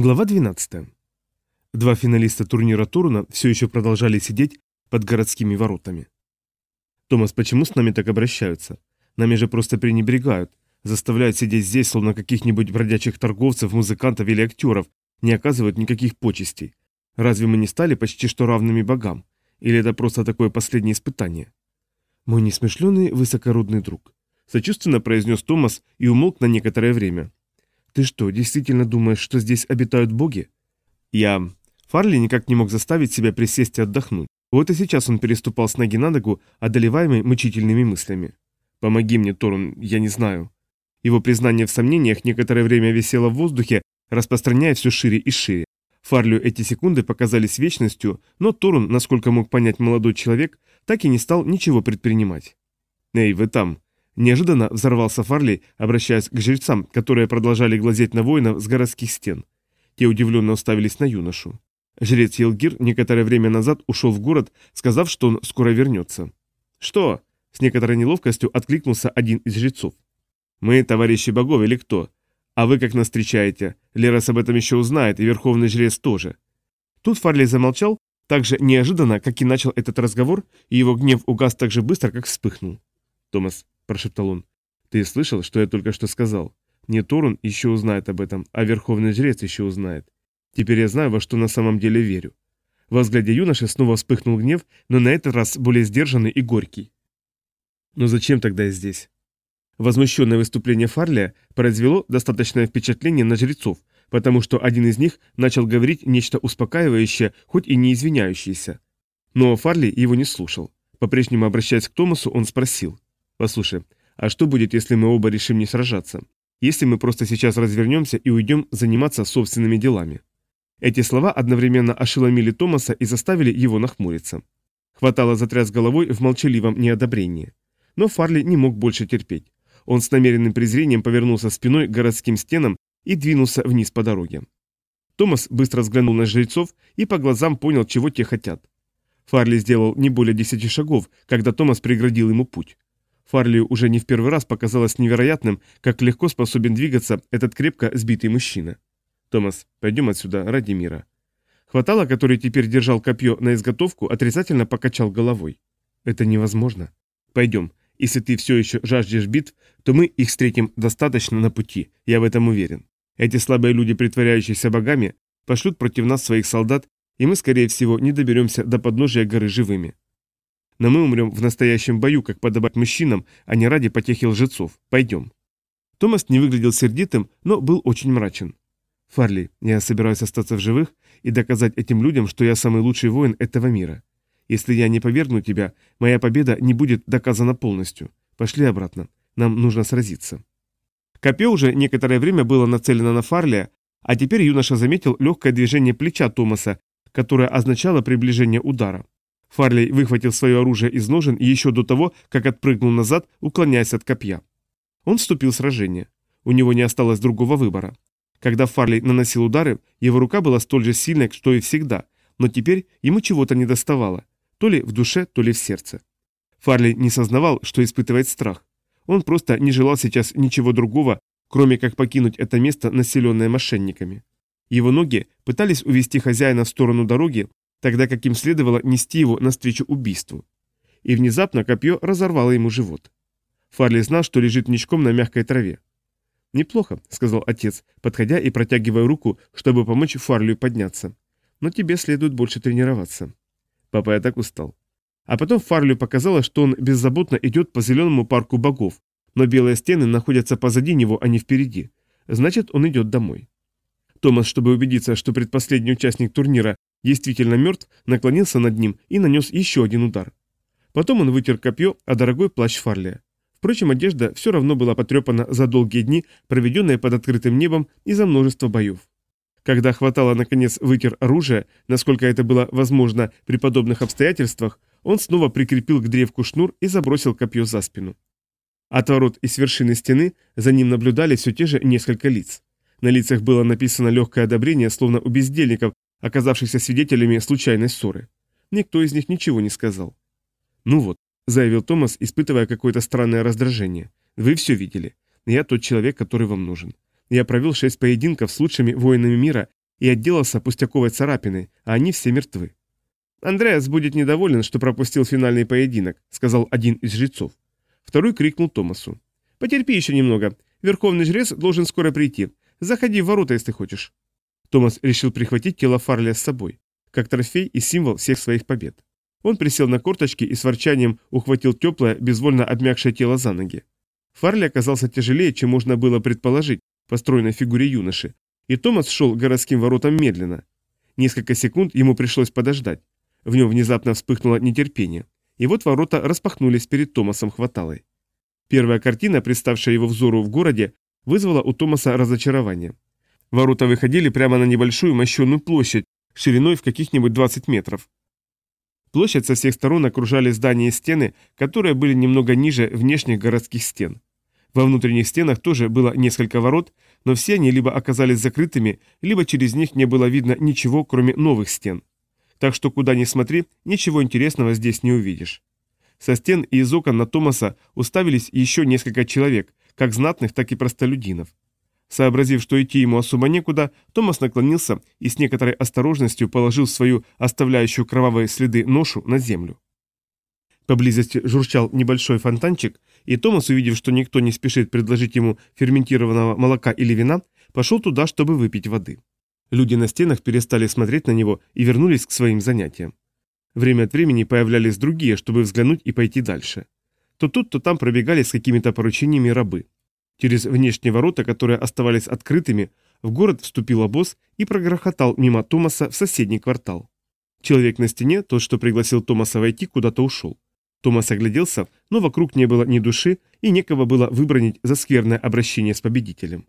Глава 12. Два финалиста турнира Турна все еще продолжали сидеть под городскими воротами. «Томас, почему с нами так обращаются? Нами же просто пренебрегают, заставляют сидеть здесь, словно каких-нибудь бродячих торговцев, музыкантов или актеров, не оказывают никаких почестей. Разве мы не стали почти что равными богам? Или это просто такое последнее испытание?» «Мой несмышленый, высокорудный друг», — сочувственно произнес Томас и умолк на некоторое время. Ты что, действительно думаешь, что здесь обитают боги? Я... Фарли никак не мог заставить себя присесть и отдохнуть. Вот и сейчас он переступал с ноги на ногу, одолеваемый мучительными мыслями. «Помоги мне, Торун, я не знаю». Его признание в сомнениях некоторое время висело в воздухе, распространяя все шире и шире. Фарлю эти секунды показались вечностью, но Торун, насколько мог понять молодой человек, так и не стал ничего предпринимать. «Эй, вы там!» Неожиданно взорвался Фарли, обращаясь к жрецам, которые продолжали глазеть на воинов с городских стен. Те удивленно уставились на юношу. Жрец Елгир некоторое время назад ушел в город, сказав, что он скоро вернется. «Что?» – с некоторой неловкостью откликнулся один из жрецов. «Мы товарищи богов или кто? А вы как нас встречаете? Лерас об этом еще узнает, и верховный жрец тоже». Тут Фарли замолчал, так же неожиданно, как и начал этот разговор, и его гнев угас так же быстро, как вспыхнул. «Томас, прошептал он. Ты слышал, что я только что сказал? Не Торун еще узнает об этом, а Верховный Жрец еще узнает. Теперь я знаю, во что на самом деле верю. Во взгляде юноши снова вспыхнул гнев, но на этот раз более сдержанный и горький. Но зачем тогда я здесь? Возмущенное выступление Фарлия произвело достаточное впечатление на жрецов, потому что один из них начал говорить нечто успокаивающее, хоть и не извиняющееся. Но Фарли его не слушал. По-прежнему обращаясь к Томасу, он спросил – Послушай, а что будет, если мы оба решим не сражаться? Если мы просто сейчас развернемся и уйдем заниматься собственными делами?» Эти слова одновременно ошеломили Томаса и заставили его нахмуриться. Хватало затряс головой в молчаливом неодобрении. Но Фарли не мог больше терпеть. Он с намеренным презрением повернулся спиной к городским стенам и двинулся вниз по дороге. Томас быстро взглянул на жрецов и по глазам понял, чего те хотят. Фарли сделал не более десяти шагов, когда Томас преградил ему путь. Фарли уже не в первый раз показалось невероятным, как легко способен двигаться этот крепко сбитый мужчина. «Томас, пойдем отсюда, ради мира». Хватало, который теперь держал копье на изготовку, отрицательно покачал головой. «Это невозможно. Пойдем. Если ты все еще жаждешь битв, то мы их встретим достаточно на пути, я в этом уверен. Эти слабые люди, притворяющиеся богами, пошлют против нас своих солдат, и мы, скорее всего, не доберемся до подножия горы живыми но мы умрем в настоящем бою, как подобать мужчинам, а не ради потехи лжецов. Пойдем». Томас не выглядел сердитым, но был очень мрачен. «Фарли, я собираюсь остаться в живых и доказать этим людям, что я самый лучший воин этого мира. Если я не повергну тебя, моя победа не будет доказана полностью. Пошли обратно. Нам нужно сразиться». Копье уже некоторое время было нацелено на Фарлия, а теперь юноша заметил легкое движение плеча Томаса, которое означало приближение удара. Фарлей выхватил свое оружие из ножен и еще до того, как отпрыгнул назад, уклоняясь от копья. Он вступил в сражение. У него не осталось другого выбора. Когда Фарлей наносил удары, его рука была столь же сильной, что и всегда, но теперь ему чего-то не доставало, то ли в душе, то ли в сердце. Фарлей не сознавал, что испытывает страх. Он просто не желал сейчас ничего другого, кроме как покинуть это место, населенное мошенниками. Его ноги пытались увести хозяина в сторону дороги, тогда как им следовало нести его навстречу убийству. И внезапно копье разорвало ему живот. Фарли знал, что лежит ничком на мягкой траве. «Неплохо», — сказал отец, подходя и протягивая руку, чтобы помочь Фарлию подняться. «Но тебе следует больше тренироваться». Папа, я так устал. А потом Фарлию показалось, что он беззаботно идет по зеленому парку богов, но белые стены находятся позади него, а не впереди. Значит, он идет домой. Томас, чтобы убедиться, что предпоследний участник турнира действительно мертв, наклонился над ним и нанес еще один удар. Потом он вытер копье, о дорогой плащ Фарлия. Впрочем, одежда все равно была потрепана за долгие дни, проведенные под открытым небом и за множество боев. Когда хватало, наконец, вытер оружие, насколько это было возможно при подобных обстоятельствах, он снова прикрепил к древку шнур и забросил копье за спину. От ворот и с вершины стены за ним наблюдали все те же несколько лиц. На лицах было написано легкое одобрение, словно у бездельников, оказавшихся свидетелями случайной ссоры. Никто из них ничего не сказал. «Ну вот», — заявил Томас, испытывая какое-то странное раздражение. «Вы все видели. Я тот человек, который вам нужен. Я провел шесть поединков с лучшими воинами мира и отделался пустяковой царапиной, а они все мертвы». «Андреас будет недоволен, что пропустил финальный поединок», — сказал один из жрецов. Второй крикнул Томасу. «Потерпи еще немного. Верховный жрец должен скоро прийти. Заходи в ворота, если хочешь». Томас решил прихватить тело Фарли с собой, как трофей и символ всех своих побед. Он присел на корточки и с ворчанием ухватил теплое, безвольно обмякшее тело за ноги. Фарли оказался тяжелее, чем можно было предположить по стройной фигуре юноши, и Томас шел городским воротам медленно. Несколько секунд ему пришлось подождать. В нем внезапно вспыхнуло нетерпение. И вот ворота распахнулись перед Томасом Хваталой. Первая картина, представшая его взору в городе, вызвала у Томаса разочарование. Ворота выходили прямо на небольшую мощенную площадь, шириной в каких-нибудь 20 метров. Площадь со всех сторон окружали здания и стены, которые были немного ниже внешних городских стен. Во внутренних стенах тоже было несколько ворот, но все они либо оказались закрытыми, либо через них не было видно ничего, кроме новых стен. Так что куда ни смотри, ничего интересного здесь не увидишь. Со стен и из окон на Томаса уставились еще несколько человек, как знатных, так и простолюдинов. Сообразив, что идти ему особо некуда, Томас наклонился и с некоторой осторожностью положил свою оставляющую кровавые следы ношу на землю. Поблизости журчал небольшой фонтанчик, и Томас, увидев, что никто не спешит предложить ему ферментированного молока или вина, пошел туда, чтобы выпить воды. Люди на стенах перестали смотреть на него и вернулись к своим занятиям. Время от времени появлялись другие, чтобы взглянуть и пойти дальше. То тут, то там пробегали с какими-то поручениями рабы. Через внешние ворота, которые оставались открытыми, в город вступил обоз и прогрохотал мимо Томаса в соседний квартал. Человек на стене, тот, что пригласил Томаса войти, куда-то ушел. Томас огляделся, но вокруг не было ни души и некого было выбронить за скверное обращение с победителем.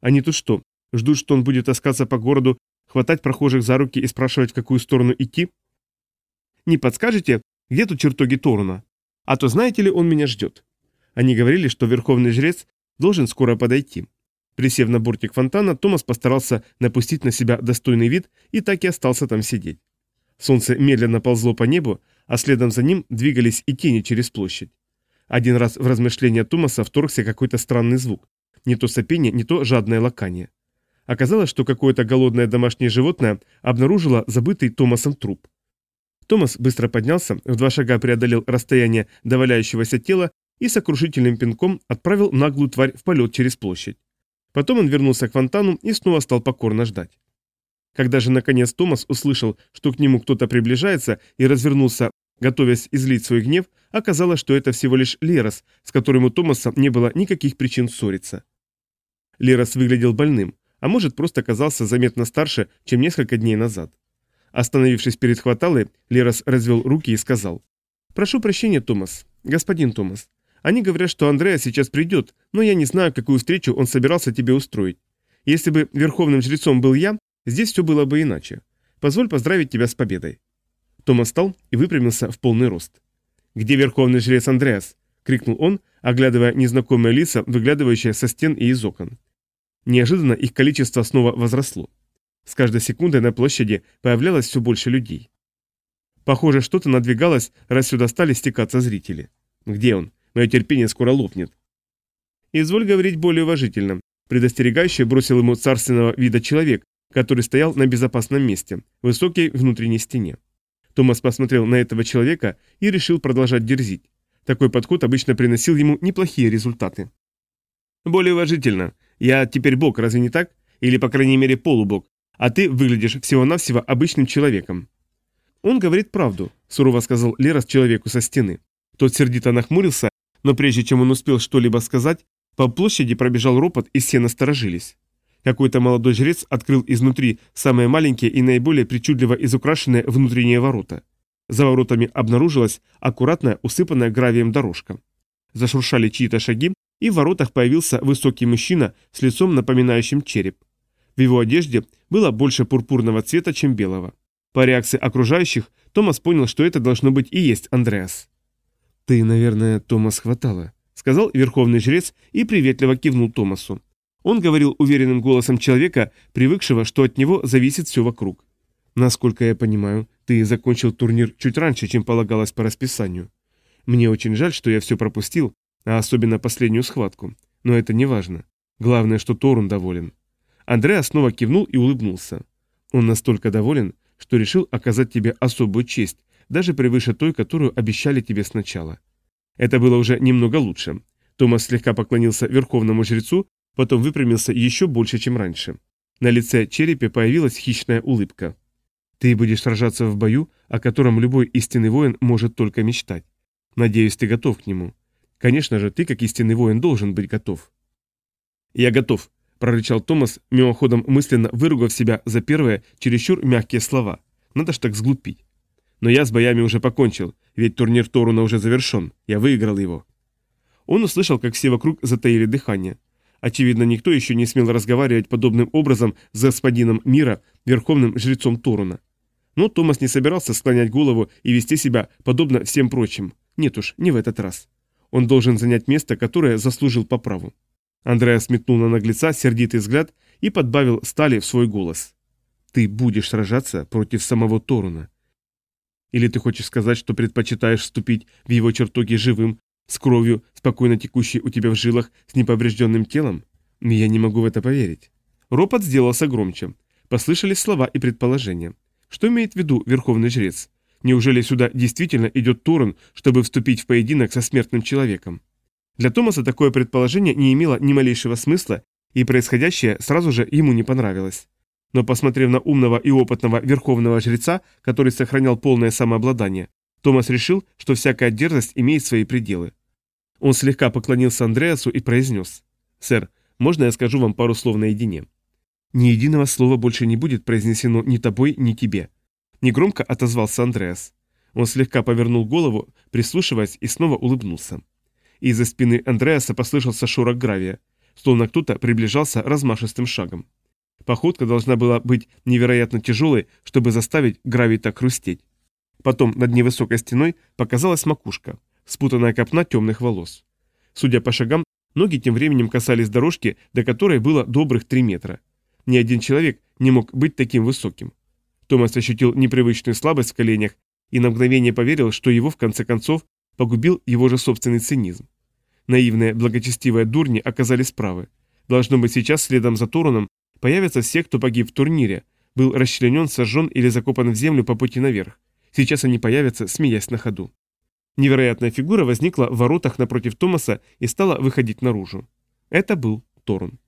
Они-то что, ждут, что он будет таскаться по городу, хватать прохожих за руки и спрашивать, в какую сторону идти? Не подскажете, где тут чертоги Торуна? А то знаете ли, он меня ждет. Они говорили, что верховный жрец должен скоро подойти. Присев на бортик фонтана, Томас постарался напустить на себя достойный вид и так и остался там сидеть. Солнце медленно ползло по небу, а следом за ним двигались и тени через площадь. Один раз в размышления Томаса вторгся какой-то странный звук. Не то сопение, не то жадное лакание. Оказалось, что какое-то голодное домашнее животное обнаружило забытый Томасом труп. Томас быстро поднялся, в два шага преодолел расстояние до валяющегося тела и сокрушительным пинком отправил наглую тварь в полет через площадь. Потом он вернулся к фонтану и снова стал покорно ждать. Когда же наконец Томас услышал, что к нему кто-то приближается и развернулся, готовясь излить свой гнев, оказалось, что это всего лишь Лерос, с которым у Томаса не было никаких причин ссориться. Лерос выглядел больным, а может просто казался заметно старше, чем несколько дней назад. Остановившись перед хваталой, Лерос развел руки и сказал. «Прошу прощения, Томас. Господин Томас, они говорят, что Андреа сейчас придет, но я не знаю, какую встречу он собирался тебе устроить. Если бы верховным жрецом был я, здесь все было бы иначе. Позволь поздравить тебя с победой». Том встал и выпрямился в полный рост. «Где верховный жрец Андреас?» — крикнул он, оглядывая незнакомые лица, выглядывающие со стен и из окон. Неожиданно их количество снова возросло. С каждой секундой на площади появлялось все больше людей. Похоже, что-то надвигалось, раз сюда стали стекаться зрители. «Где он?» Мое терпение скоро лопнет. Изволь говорить более уважительно. Предостерегающе бросил ему царственного вида человек, который стоял на безопасном месте, высокой внутренней стене. Томас посмотрел на этого человека и решил продолжать дерзить. Такой подход обычно приносил ему неплохие результаты. «Более уважительно. Я теперь бог, разве не так? Или, по крайней мере, полубог. А ты выглядишь всего-навсего обычным человеком». «Он говорит правду», – сурово сказал Лерас человеку со стены. Тот сердито нахмурился но прежде чем он успел что-либо сказать, по площади пробежал ропот, и все насторожились. Какой-то молодой жрец открыл изнутри самые маленькие и наиболее причудливо изукрашенные внутренние ворота. За воротами обнаружилась аккуратная, усыпанная гравием дорожка. Зашуршали чьи-то шаги, и в воротах появился высокий мужчина с лицом, напоминающим череп. В его одежде было больше пурпурного цвета, чем белого. По реакции окружающих Томас понял, что это должно быть и есть Андреас. «Ты, наверное, Томас хватало», — сказал верховный жрец и приветливо кивнул Томасу. Он говорил уверенным голосом человека, привыкшего, что от него зависит все вокруг. «Насколько я понимаю, ты закончил турнир чуть раньше, чем полагалось по расписанию. Мне очень жаль, что я все пропустил, а особенно последнюю схватку. Но это не важно. Главное, что Торун доволен». Андреа снова кивнул и улыбнулся. «Он настолько доволен, что решил оказать тебе особую честь, даже превыше той, которую обещали тебе сначала. Это было уже немного лучше. Томас слегка поклонился верховному жрецу, потом выпрямился еще больше, чем раньше. На лице черепе появилась хищная улыбка. «Ты будешь сражаться в бою, о котором любой истинный воин может только мечтать. Надеюсь, ты готов к нему. Конечно же, ты, как истинный воин, должен быть готов». «Я готов», — прорычал Томас, мимоходом мысленно выругав себя за первые, чересчур мягкие слова. «Надо ж так сглупить». Но я с боями уже покончил, ведь турнир Торуна уже завершен. Я выиграл его. Он услышал, как все вокруг затаили дыхание. Очевидно, никто еще не смел разговаривать подобным образом с господином мира, верховным жрецом Торуна. Но Томас не собирался склонять голову и вести себя подобно всем прочим. Нет уж, не в этот раз. Он должен занять место, которое заслужил по праву. Андреас метнул на наглеца сердитый взгляд и подбавил стали в свой голос. «Ты будешь сражаться против самого Торуна. Или ты хочешь сказать, что предпочитаешь вступить в его чертоги живым, с кровью, спокойно текущей у тебя в жилах, с неповрежденным телом? Ну, я не могу в это поверить. Ропот сделался громче. Послышались слова и предположения. Что имеет в виду верховный жрец? Неужели сюда действительно идет Торн, чтобы вступить в поединок со смертным человеком? Для Томаса такое предположение не имело ни малейшего смысла, и происходящее сразу же ему не понравилось. Но посмотрев на умного и опытного верховного жреца, который сохранял полное самообладание, Томас решил, что всякая дерзость имеет свои пределы. Он слегка поклонился Андреасу и произнес. «Сэр, можно я скажу вам пару слов наедине?» «Ни единого слова больше не будет произнесено ни тобой, ни тебе», — негромко отозвался Андреас. Он слегка повернул голову, прислушиваясь, и снова улыбнулся. Из-за спины Андреаса послышался шорох гравия, словно кто-то приближался размашистым шагом. Походка должна была быть невероятно тяжелой, чтобы заставить гравита хрустеть. Потом над невысокой стеной показалась макушка, спутанная копна темных волос. Судя по шагам, ноги тем временем касались дорожки, до которой было добрых три метра. Ни один человек не мог быть таким высоким. Томас ощутил непривычную слабость в коленях и на мгновение поверил, что его в конце концов погубил его же собственный цинизм. Наивные, благочестивые дурни оказались правы. Должно быть, сейчас следом за Торуном Появятся все, кто погиб в турнире, был расчленен, сожжен или закопан в землю по пути наверх. Сейчас они появятся, смеясь на ходу. Невероятная фигура возникла в воротах напротив Томаса и стала выходить наружу. Это был Торун.